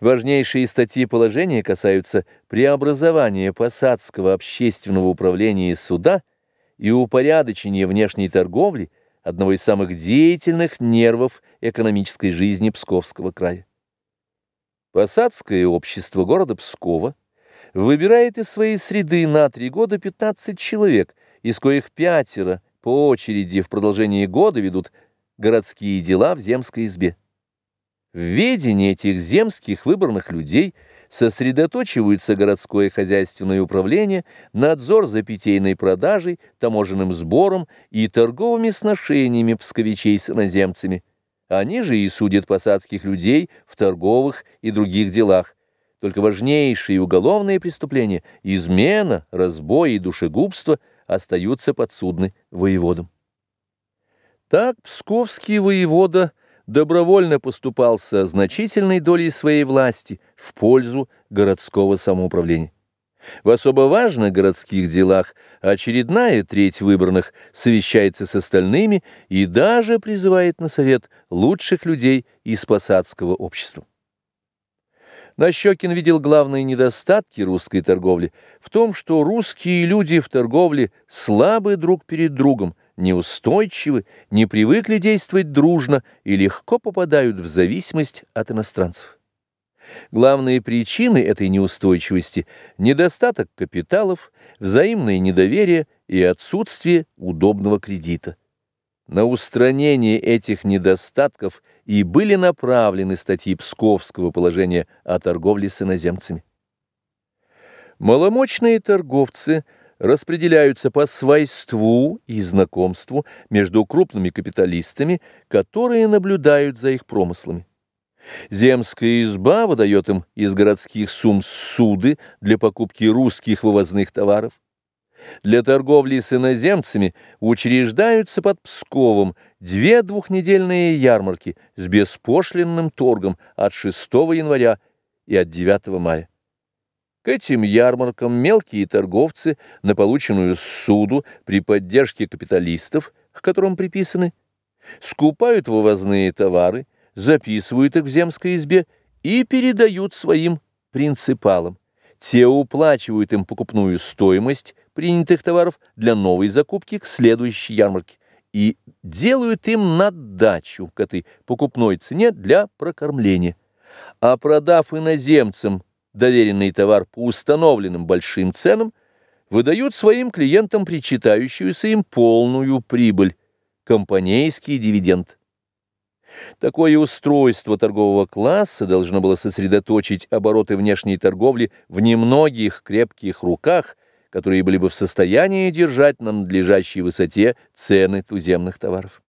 Важнейшие статьи положения касаются преобразования посадского общественного управления суда и упорядочения внешней торговли, одного из самых деятельных нервов экономической жизни Псковского края. Посадское общество города Пскова выбирает из своей среды на три года 15 человек, из коих пятеро по очереди в продолжении года ведут городские дела в земской избе. В ведении этих земских выборных людей сосредоточиваются городское хозяйственное управление, надзор за питейной продажей, таможенным сбором и торговыми сношениями псковичей с иноземцами. Они же и судят посадских людей в торговых и других делах. Только важнейшие уголовные преступления – измена, разбой и душегубство – остаются подсудны воеводам. Так псковский воевода – добровольно поступался значительной долей своей власти в пользу городского самоуправления. В особо важных городских делах очередная треть выбранных совещается с остальными и даже призывает на совет лучших людей из посадского общества. Нащекин видел главные недостатки русской торговли в том, что русские люди в торговле слабы друг перед другом, неустойчивы, не привыкли действовать дружно и легко попадают в зависимость от иностранцев. Главные причины этой неустойчивости – недостаток капиталов, взаимное недоверие и отсутствие удобного кредита. На устранение этих недостатков и были направлены статьи Псковского положения о торговле с иноземцами. Маломощные торговцы – распределяются по свойству и знакомству между крупными капиталистами, которые наблюдают за их промыслами. Земская изба выдает им из городских сумм суды для покупки русских вывозных товаров. Для торговли с иноземцами учреждаются под Псковом две двухнедельные ярмарки с беспошлинным торгом от 6 января и от 9 мая. Этим ярмаркам мелкие торговцы на полученную суду при поддержке капиталистов, к которым приписаны, скупают вывозные товары, записывают их в земской избе и передают своим принципалам. Те уплачивают им покупную стоимость принятых товаров для новой закупки к следующей ярмарке и делают им наддачу к этой покупной цене для прокормления. А продав иноземцам доверенный товар по установленным большим ценам, выдают своим клиентам причитающуюся им полную прибыль, компанейский дивиденд. Такое устройство торгового класса должно было сосредоточить обороты внешней торговли в немногих крепких руках, которые были бы в состоянии держать на надлежащей высоте цены туземных товаров.